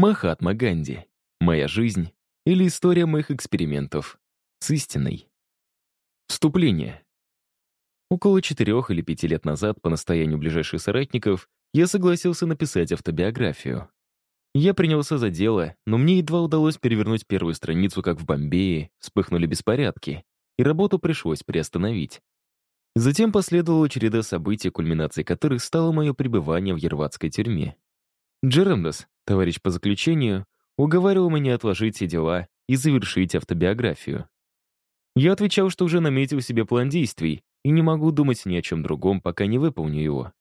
Махатма Ганди. Моя жизнь или история моих экспериментов с истиной. Вступление. Около четырех или пяти лет назад, по настоянию ближайших соратников, я согласился написать автобиографию. Я принялся за дело, но мне едва удалось перевернуть первую страницу, как в Бомбее, вспыхнули беспорядки, и работу пришлось приостановить. Затем последовала череда событий, кульминацией которых стало мое пребывание в Ерватской тюрьме. Джеремдас, товарищ по заключению, уговаривал меня отложить все дела и завершить автобиографию. Я отвечал, что уже наметил себе план действий и не могу думать ни о чем другом, пока не выполню его.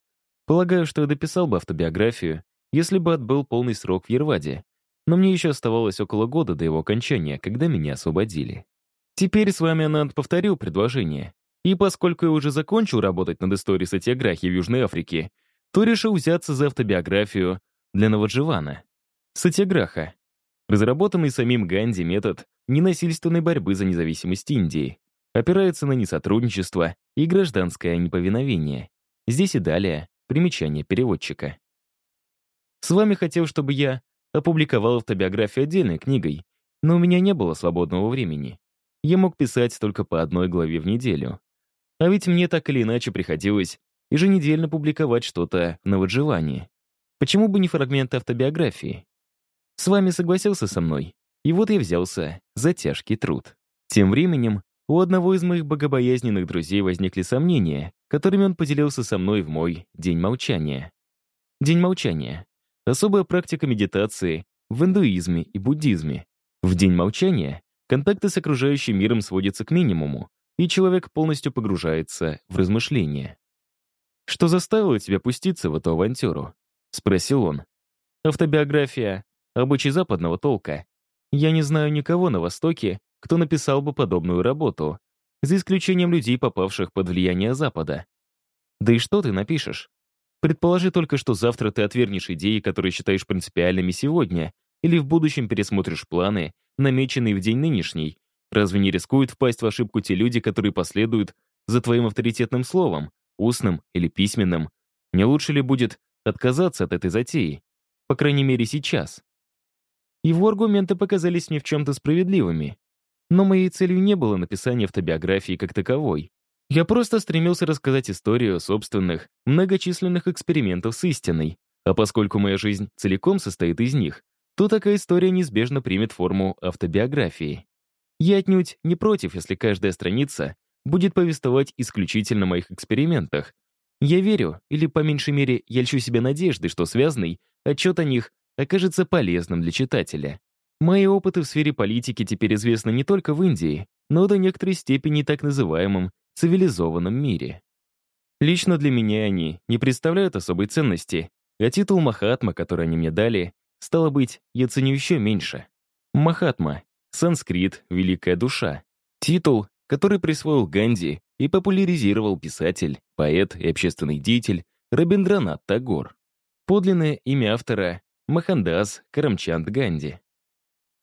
Полагаю, что я дописал бы автобиографию, если бы отбыл полный срок в Ерваде, но мне еще оставалось около года до его окончания, когда меня освободили. Теперь с вами Ананд повторил предложение, и поскольку я уже закончил работать над историей сатиаграхи в Южной Африке, то решил взяться за автобиографию для Навадживана. Сатиаграха Разработанный самим Ганди метод ненасильственной борьбы за независимость Индии опирается на несотрудничество и гражданское неповиновение. Здесь и далее примечание переводчика. С вами хотел, чтобы я опубликовал автобиографию отдельной книгой, но у меня не было свободного времени. Я мог писать только по одной главе в неделю. А ведь мне так или иначе приходилось еженедельно публиковать что-то на выживании. Почему бы не фрагмент автобиографии? С вами согласился со мной, и вот я взялся за тяжкий труд. Тем временем у одного из моих богобоязненных друзей возникли сомнения, которыми он поделился со мной в мой День молчания. День молчания — особая практика медитации в индуизме и буддизме. В День молчания контакты с окружающим миром сводятся к минимуму, и человек полностью погружается в размышления. «Что заставило тебя пуститься в эту авантюру?» — спросил он. «Автобиография обычай западного толка. Я не знаю никого на Востоке, кто написал бы подобную работу, за исключением людей, попавших под влияние Запада. Да и что ты напишешь? Предположи только, что завтра ты отвергнешь идеи, которые считаешь принципиальными сегодня, или в будущем пересмотришь планы, намеченные в день нынешний. Разве не рискуют впасть в ошибку те люди, которые последуют за твоим авторитетным словом, устным или письменным? Не лучше ли будет отказаться от этой затеи? По крайней мере, сейчас. Его аргументы показались мне в чем-то справедливыми. Но моей целью не было написание автобиографии как таковой. Я просто стремился рассказать историю собственных, многочисленных экспериментов с истиной. А поскольку моя жизнь целиком состоит из них, то такая история неизбежно примет форму автобиографии. Я отнюдь не против, если каждая страница будет повествовать исключительно о моих экспериментах. Я верю, или по меньшей мере я льщу себе надежды, что связанный отчет о них окажется полезным для читателя. Мои опыты в сфере политики теперь известны не только в Индии, но до некоторой степени так называемом цивилизованном мире. Лично для меня они не представляют особой ценности, а титул Махатма, который они мне дали, стало быть, я ценю еще меньше. Махатма — санскрит «Великая душа». Титул, который присвоил Ганди и популяризировал писатель, поэт и общественный деятель Рабиндранат Тагор. Подлинное имя автора Махандас Карамчанд Ганди.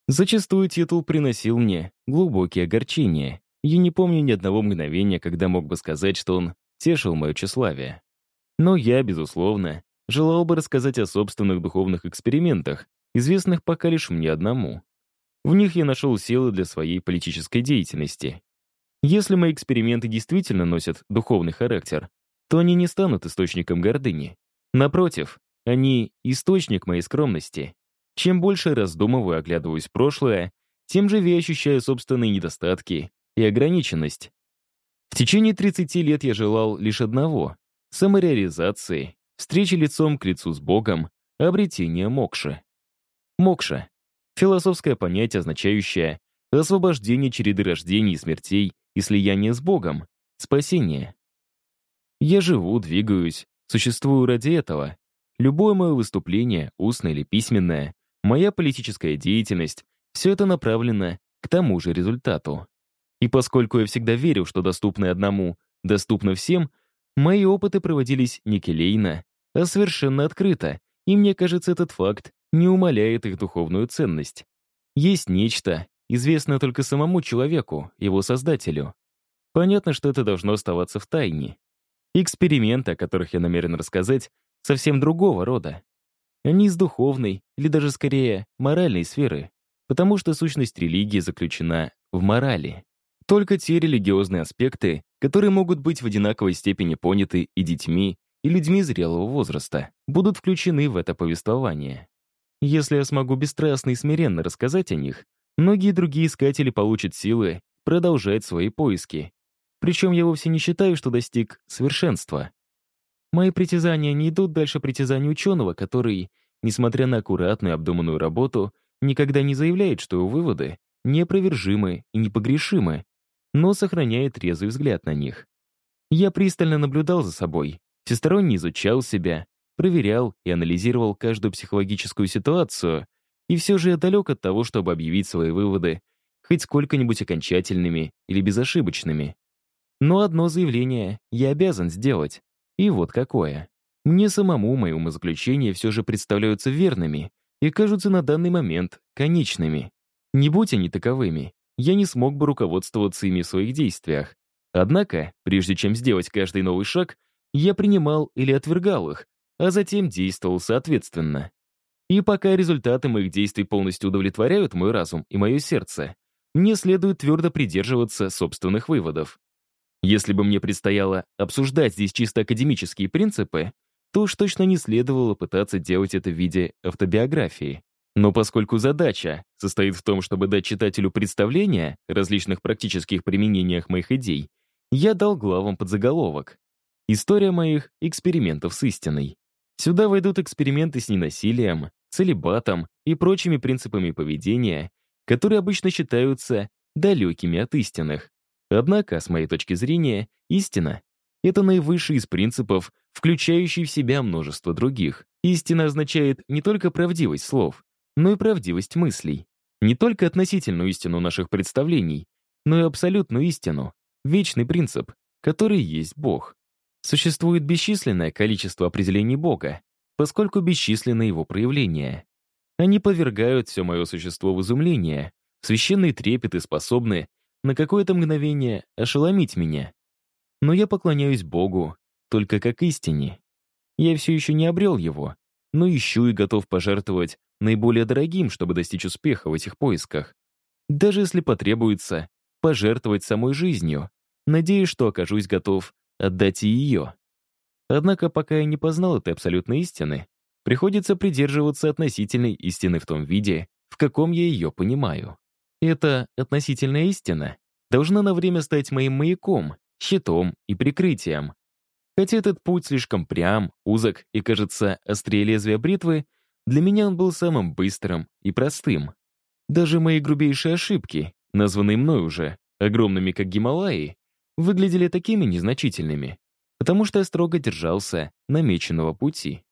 Зачастую титул приносил мне глубокие огорчения. Я не помню ни одного мгновения, когда мог бы сказать, что он тешил мое тщеславие. Но я, безусловно, желал бы рассказать о собственных духовных экспериментах, известных пока лишь мне одному. В них я нашел силы для своей политической деятельности. Если мои эксперименты действительно носят духовный характер, то они не станут источником гордыни. Напротив, они — источник моей скромности. Чем больше раздумываю, оглядываюсь в прошлое, тем живее ощущаю собственные недостатки и ограниченность. В течение 30 лет я желал лишь одного — самореализации, встречи лицом к лицу с Богом, обретения мокши. Мокша — философское понятие, означающее освобождение череды рождений и смертей и слияние с Богом, спасение. Я живу, двигаюсь, существую ради этого, Любое мое выступление, устное или письменное, моя политическая деятельность — все это направлено к тому же результату. И поскольку я всегда верил, что доступное одному доступно всем, мои опыты проводились не келейно, а совершенно открыто, и мне кажется, этот факт не умаляет их духовную ценность. Есть нечто, известное только самому человеку, его создателю. Понятно, что это должно оставаться в тайне. Эксперименты, о которых я намерен рассказать, совсем другого рода. Они из духовной, или даже скорее моральной сферы, потому что сущность религии заключена в морали. Только те религиозные аспекты, которые могут быть в одинаковой степени поняты и детьми, и людьми зрелого возраста, будут включены в это повествование. Если я смогу бесстрастно и смиренно рассказать о них, многие другие искатели получат силы продолжать свои поиски. Причем я вовсе не считаю, что достиг совершенства. Мои притязания не идут дальше притязаний ученого, который, несмотря на аккуратную обдуманную работу, никогда не заявляет, что его выводы неопровержимы и непогрешимы, но сохраняет трезвый взгляд на них. Я пристально наблюдал за собой, всесторонне изучал себя, проверял и анализировал каждую психологическую ситуацию, и все же я далек от того, чтобы объявить свои выводы хоть сколько-нибудь окончательными или безошибочными. Но одно заявление я обязан сделать. И вот какое. Мне самому мои умозаключения все же представляются верными и кажутся на данный момент конечными. Не будь они таковыми, я не смог бы руководствоваться ими в своих действиях. Однако, прежде чем сделать каждый новый шаг, я принимал или отвергал их, а затем действовал соответственно. И пока результаты моих действий полностью удовлетворяют мой разум и мое сердце, мне следует твердо придерживаться собственных выводов. Если бы мне предстояло обсуждать здесь чисто академические принципы, то уж точно не следовало пытаться делать это в виде автобиографии. Но поскольку задача состоит в том, чтобы дать читателю представление о различных практических применениях моих идей, я дал главам подзаголовок. История моих экспериментов с истиной. Сюда войдут эксперименты с ненасилием, целебатом и прочими принципами поведения, которые обычно считаются далекими от истинных. Однако, с моей точки зрения, истина — это наивысший из принципов, включающий в себя множество других. Истина означает не только правдивость слов, но и правдивость мыслей. Не только относительную истину наших представлений, но и абсолютную истину, вечный принцип, который есть Бог. Существует бесчисленное количество определений Бога, поскольку бесчисленны его проявления. Они повергают все мое существо в изумление, священные трепеты способны на какое-то мгновение ошеломить меня. Но я поклоняюсь Богу только как истине. Я все еще не обрел его, но ищу и готов пожертвовать наиболее дорогим, чтобы достичь успеха в этих поисках. Даже если потребуется пожертвовать самой жизнью, надеюсь, что окажусь готов отдать и ее. Однако, пока я не познал этой абсолютной истины, приходится придерживаться относительной истины в том виде, в каком я ее понимаю. Эта относительная истина должна на время стать моим маяком, щитом и прикрытием. Хотя этот путь слишком прям, узок и, кажется, острее лезвия бритвы, для меня он был самым быстрым и простым. Даже мои грубейшие ошибки, названные мной уже, огромными как Гималаи, выглядели такими незначительными, потому что я строго держался намеченного пути.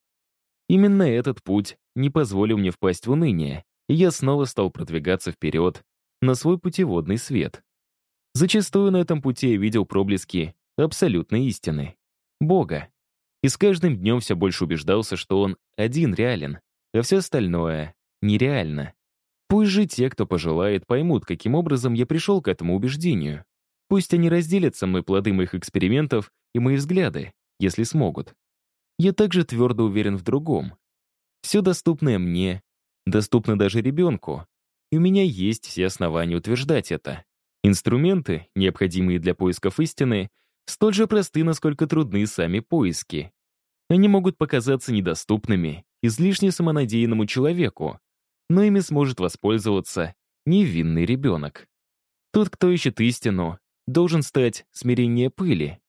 Именно этот путь не позволил мне впасть в уныние, и я снова стал продвигаться вперед на свой путеводный свет. Зачастую на этом пути я видел проблески абсолютной истины — Бога. И с каждым днем все больше убеждался, что Он один реален, а все остальное нереально. Пусть же те, кто пожелает, поймут, каким образом я пришел к этому убеждению. Пусть они разделят со мной плоды моих экспериментов и мои взгляды, если смогут. Я также твердо уверен в другом. Все доступное мне, доступно даже ребенку, и у меня есть все основания утверждать это. Инструменты, необходимые для поисков истины, столь же просты, насколько трудны сами поиски. Они могут показаться недоступными, излишне самонадеянному человеку, но ими сможет воспользоваться невинный ребенок. Тот, кто ищет истину, должен стать смирение пыли.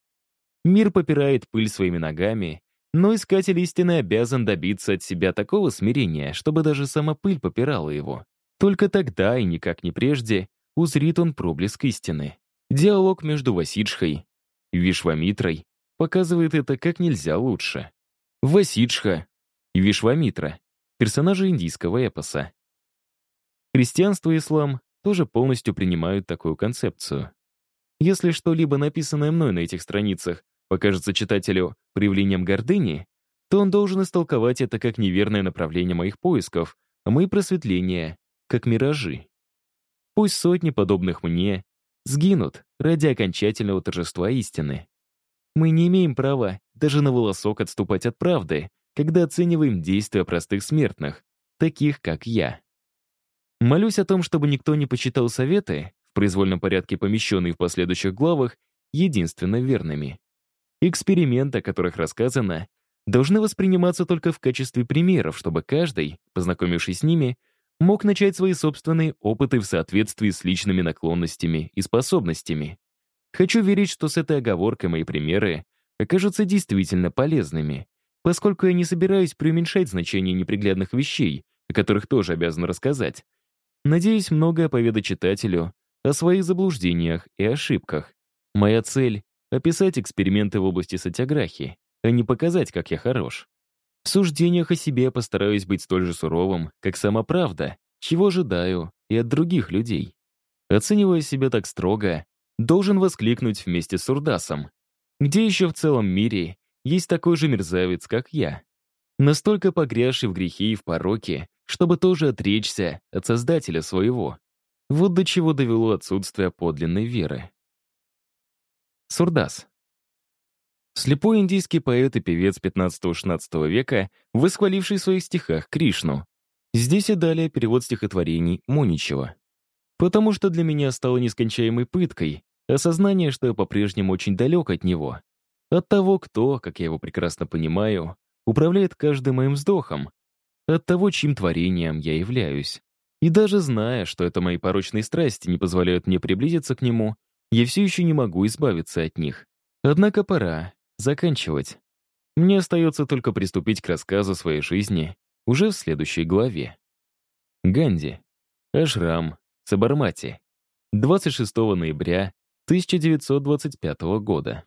Мир попирает пыль своими ногами, но искатель истины обязан добиться от себя такого смирения, чтобы даже сама пыль попирала его. Только тогда и никак не прежде узрит он проблеск истины. Диалог между Васиджхой и Вишвамитрой показывает это как нельзя лучше. Васиджха и Вишвамитра — персонажи индийского эпоса. Христианство и ислам тоже полностью принимают такую концепцию. Если что-либо написанное мной на этих страницах покажется читателю проявлением гордыни, то он должен истолковать это как неверное направление моих поисков, а мои просветления — как миражи. Пусть сотни подобных мне сгинут ради окончательного торжества истины. Мы не имеем права даже на волосок отступать от правды, когда оцениваем действия простых смертных, таких как я. Молюсь о том, чтобы никто не почитал советы, произвольном порядке помещенные в последующих главах, единственно верными. Эксперименты, о которых рассказано, должны восприниматься только в качестве примеров, чтобы каждый, познакомившись с ними, мог начать свои собственные опыты в соответствии с личными наклонностями и способностями. Хочу верить, что с этой оговоркой мои примеры окажутся действительно полезными, поскольку я не собираюсь преуменьшать значение неприглядных вещей, о которых тоже обязан рассказать. Надеюсь многое поведать читателю о своих заблуждениях и ошибках. Моя цель — описать эксперименты в области сатиаграхи, а не показать, как я хорош. В суждениях о себе постараюсь быть столь же суровым, как сама правда, чего ожидаю и от других людей. Оценивая себя так строго, должен воскликнуть вместе с Урдасом. Где еще в целом мире есть такой же мерзавец, как я? Настолько погрязший в грехе и в пороке, чтобы тоже отречься от Создателя своего. Вот до чего довело отсутствие подлинной веры. Сурдас. Слепой индийский поэт и певец 15-16 века, восхваливший в своих стихах Кришну. Здесь и далее перевод стихотворений Моничева. Потому что для меня стало нескончаемой пыткой осознание, что я по-прежнему очень далек от него. От того, кто, как я его прекрасно понимаю, управляет каждым моим вздохом. От того, чьим творением я являюсь. И даже зная, что это мои порочные страсти не позволяют мне приблизиться к нему, я все еще не могу избавиться от них. Однако пора, заканчивать. Мне остается только приступить к рассказу своей жизни уже в следующей главе. Ганди. Ашрам. Сабармати. 26 ноября 1925 года.